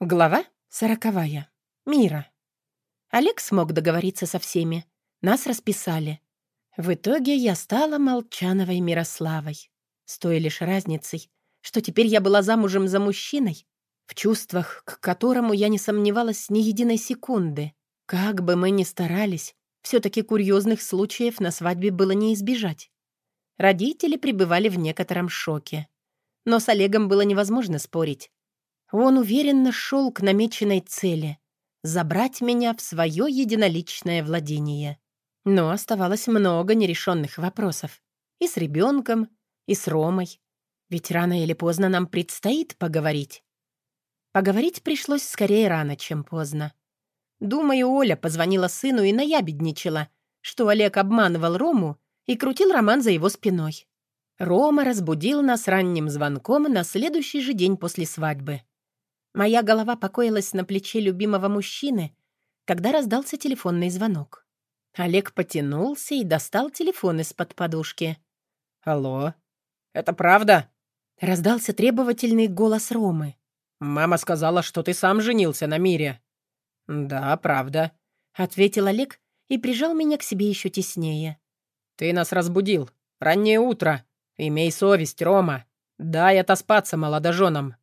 Глава сороковая. Мира. Олег смог договориться со всеми. Нас расписали. В итоге я стала Молчановой Мирославой. С той лишь разницей, что теперь я была замужем за мужчиной, в чувствах, к которому я не сомневалась ни единой секунды. Как бы мы ни старались, все-таки курьезных случаев на свадьбе было не избежать. Родители пребывали в некотором шоке. Но с Олегом было невозможно спорить. Он уверенно шел к намеченной цели — забрать меня в свое единоличное владение. Но оставалось много нерешенных вопросов. И с ребенком, и с Ромой. Ведь рано или поздно нам предстоит поговорить. Поговорить пришлось скорее рано, чем поздно. Думаю, Оля позвонила сыну и наябедничала, что Олег обманывал Рому и крутил роман за его спиной. Рома разбудил нас ранним звонком на следующий же день после свадьбы. Моя голова покоилась на плече любимого мужчины, когда раздался телефонный звонок. Олег потянулся и достал телефон из-под подушки. «Алло, это правда?» Раздался требовательный голос Ромы. «Мама сказала, что ты сам женился на Мире». «Да, правда», — ответил Олег и прижал меня к себе еще теснее. «Ты нас разбудил. Раннее утро. Имей совесть, Рома. Дай отоспаться молодоженам».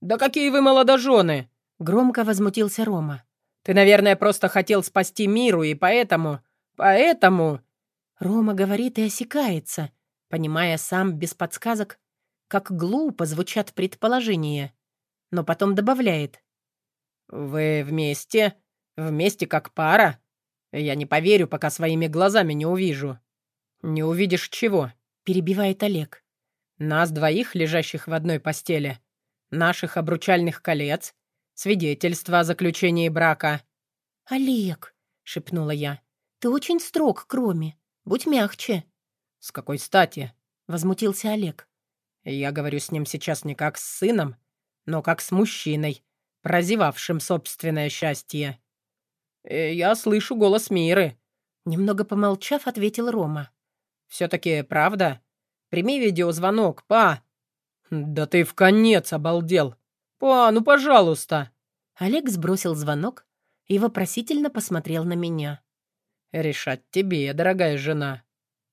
«Да какие вы молодожены!» — громко возмутился Рома. «Ты, наверное, просто хотел спасти миру, и поэтому... Поэтому...» Рома говорит и осекается, понимая сам без подсказок, как глупо звучат предположения, но потом добавляет. «Вы вместе? Вместе как пара? Я не поверю, пока своими глазами не увижу». «Не увидишь чего?» — перебивает Олег. «Нас двоих, лежащих в одной постели наших обручальных колец, свидетельства о заключении брака». «Олег», — шепнула я, — «ты очень строг к Роме. Будь мягче». «С какой стати?» — возмутился Олег. «Я говорю с ним сейчас не как с сыном, но как с мужчиной, прозевавшим собственное счастье». Э, «Я слышу голос Миры», — немного помолчав, ответил Рома. «Все-таки правда? Прими видеозвонок, па!» «Да ты в конец обалдел! Па, ну пожалуйста!» Олег сбросил звонок и вопросительно посмотрел на меня. «Решать тебе, дорогая жена».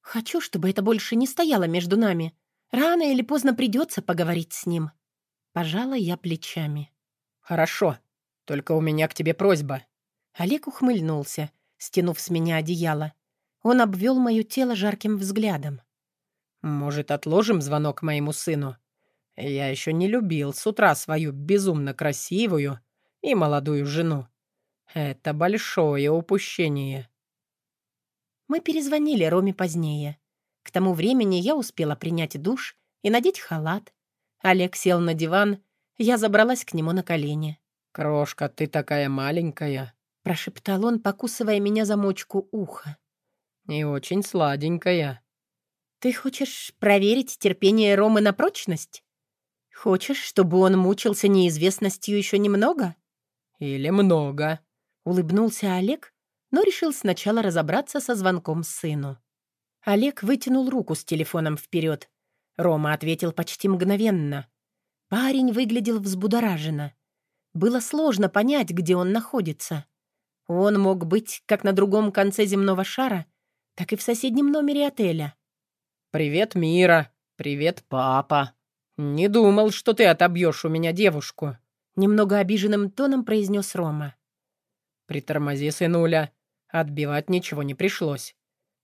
«Хочу, чтобы это больше не стояло между нами. Рано или поздно придется поговорить с ним». Пожала я плечами. «Хорошо. Только у меня к тебе просьба». Олег ухмыльнулся, стянув с меня одеяло. Он обвел мое тело жарким взглядом. «Может, отложим звонок моему сыну? Я еще не любил с утра свою безумно красивую и молодую жену. Это большое упущение. Мы перезвонили Роме позднее. К тому времени я успела принять душ и надеть халат. Олег сел на диван, я забралась к нему на колени. «Крошка, ты такая маленькая», — прошептал он, покусывая меня за мочку уха. «И очень сладенькая». «Ты хочешь проверить терпение Ромы на прочность?» «Хочешь, чтобы он мучился неизвестностью еще немного?» «Или много», — улыбнулся Олег, но решил сначала разобраться со звонком сыну. Олег вытянул руку с телефоном вперед. Рома ответил почти мгновенно. Парень выглядел взбудораженно. Было сложно понять, где он находится. Он мог быть как на другом конце земного шара, так и в соседнем номере отеля. «Привет, Мира! Привет, папа!» «Не думал, что ты отобьешь у меня девушку», — немного обиженным тоном произнес Рома. «Притормози, сынуля. Отбивать ничего не пришлось.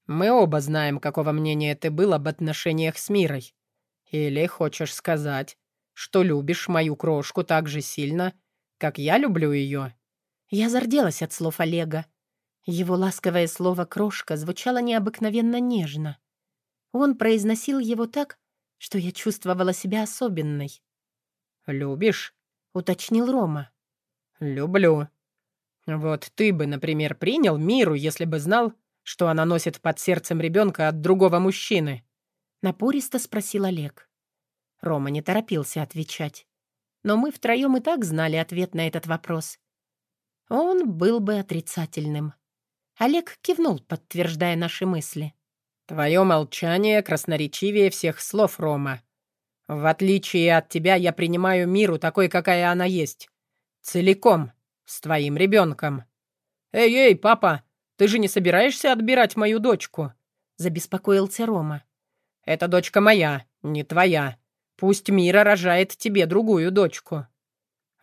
Мы оба знаем, какого мнения ты был об отношениях с Мирой. Или хочешь сказать, что любишь мою крошку так же сильно, как я люблю ее?» Я зарделась от слов Олега. Его ласковое слово «крошка» звучало необыкновенно нежно. Он произносил его так, что я чувствовала себя особенной. «Любишь?» — уточнил Рома. «Люблю. Вот ты бы, например, принял Миру, если бы знал, что она носит под сердцем ребенка от другого мужчины?» Напористо спросил Олег. Рома не торопился отвечать. Но мы втроем и так знали ответ на этот вопрос. Он был бы отрицательным. Олег кивнул, подтверждая наши мысли. «Твое молчание красноречивее всех слов, Рома. В отличие от тебя, я принимаю миру такой, какая она есть. Целиком. С твоим ребенком. Эй-эй, папа, ты же не собираешься отбирать мою дочку? Забеспокоился Рома. Это дочка моя, не твоя. Пусть Мира рожает тебе другую дочку.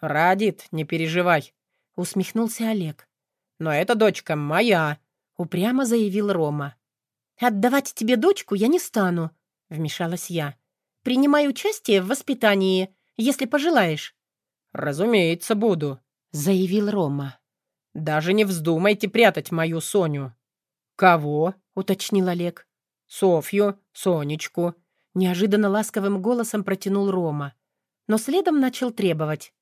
Радит, не переживай, усмехнулся Олег. Но эта дочка моя, упрямо заявил Рома. «Отдавать тебе дочку я не стану», — вмешалась я. «Принимай участие в воспитании, если пожелаешь». «Разумеется, буду», — заявил Рома. «Даже не вздумайте прятать мою Соню». «Кого?» — уточнил Олег. «Софью, Сонечку», — неожиданно ласковым голосом протянул Рома. Но следом начал требовать.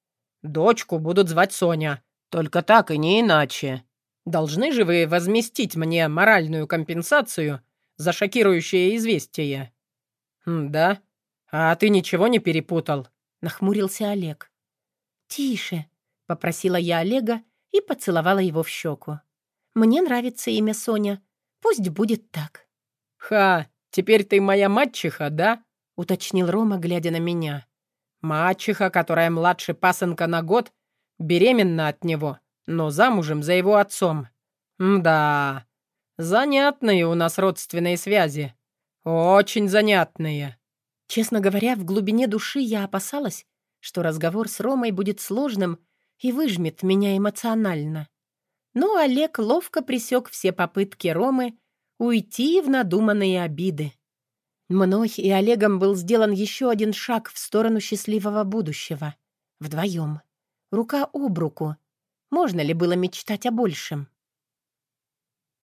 «Дочку будут звать Соня. Только так и не иначе. Должны же вы возместить мне моральную компенсацию за шокирующее известие». «Да? А ты ничего не перепутал?» — нахмурился Олег. «Тише», — попросила я Олега и поцеловала его в щеку. «Мне нравится имя Соня. Пусть будет так». «Ха, теперь ты моя мачеха, да?» — уточнил Рома, глядя на меня. «Мачеха, которая младше пасынка на год, беременна от него, но замужем за его отцом. Да, занятные у нас родственные связи. Очень занятные». Честно говоря, в глубине души я опасалась, что разговор с Ромой будет сложным и выжмет меня эмоционально. Но Олег ловко пресек все попытки Ромы уйти в надуманные обиды. Мной и Олегом был сделан еще один шаг в сторону счастливого будущего. Вдвоем. Рука об руку. Можно ли было мечтать о большем?